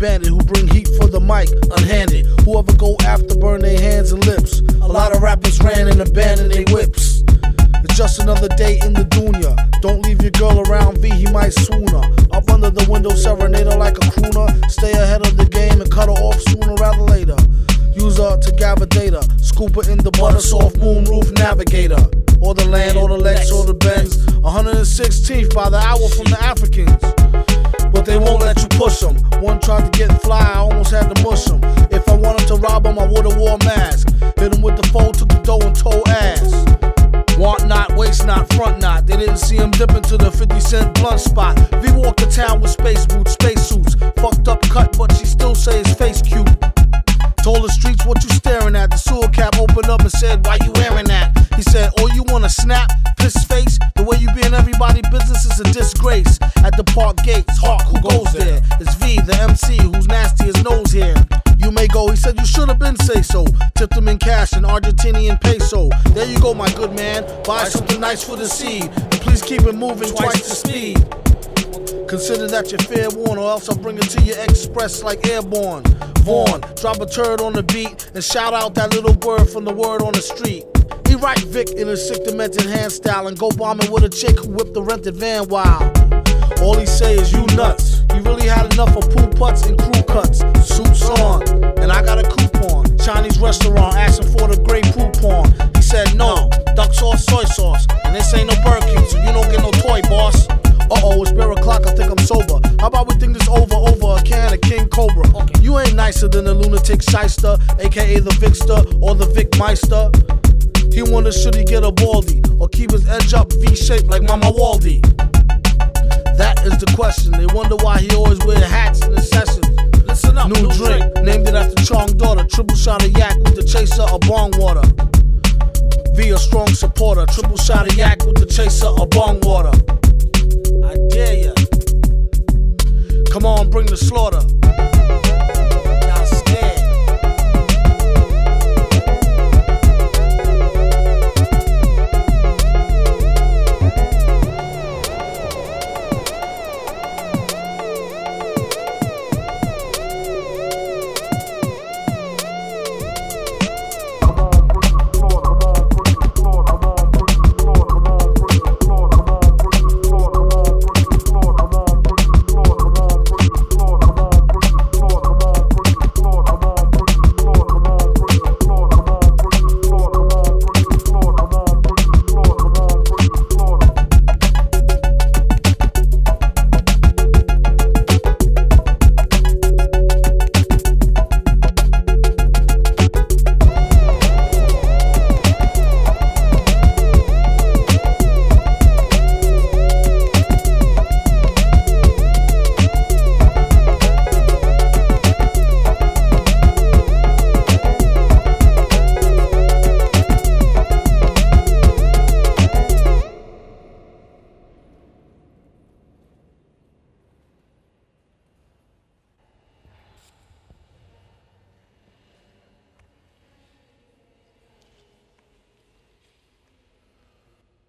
bandit who bring heat for the mic unhanded. Whoever go after burn their hands and lips. A lot of rappers ran and abandoned their whips. It's just another day in the dunya. Don't leave your girl around V, he might swoon her. Up under the window, serenade her like a crooner. Stay ahead of the game and cut her off sooner rather later. Use her to gather data. Scoop her in the butter soft moonroof navigator. Or the land, or the Lex, or the Benz. 116th by the hour from the Africans. But they won't let you push them. One tried to get fly, I almost had to mush him. If I wanted to rob him, I would've wore a mask. Hit him with the phone, took the dough and told ass. Want not, waste not, front not. They didn't see him dip into the 50 cent blunt spot. V walked the town with space boots, space suits. Fucked up cut, but she still say his face cute. Told the streets what you staring at. The sewer cap opened up and said, Why you wearing that? He said, Oh, you wanna snap? Piss face? Way you be in everybody business is a disgrace. At the park gates, Hawk, who goes there? It's V, the MC, who's nasty as nose hair. You may go, he said you should have been say so. Tipped him in cash in Argentinian peso. There you go, my good man. Buy something nice for the seed. And please keep it moving twice the speed. Consider that your fair warn, or else I'll bring it to your express like airborne. Vaughn, drop a turd on the beat and shout out that little word from the word on the street. He right Vic in a sick demented hand style and go bombing with a chick who whipped the rented van wild. All he say is you nuts. He really had enough of pool putts and crew cuts. Suits on, and I got a coupon. Chinese restaurant asking for the great coupon. He said no, duck sauce, soy sauce, and this ain't no King, so you don't get no toy, boss. Uh oh, it's bear o'clock, I think I'm sober. How about we think this over over a can of King Cobra? You ain't nicer than the lunatic shyster, aka the Vicster or the Vic Meister. He wonder should he get a baldy or keep his edge up V shaped like Mama Waldy. That is the question. They wonder why he always wear hats in the sessions. Listen up, new, drink, named it after Chong daughter. Triple shot of yak with the chaser of bong water. V a strong supporter. Triple shot of yak with the chaser of bong water. I dare ya. Come on, bring the slaughter.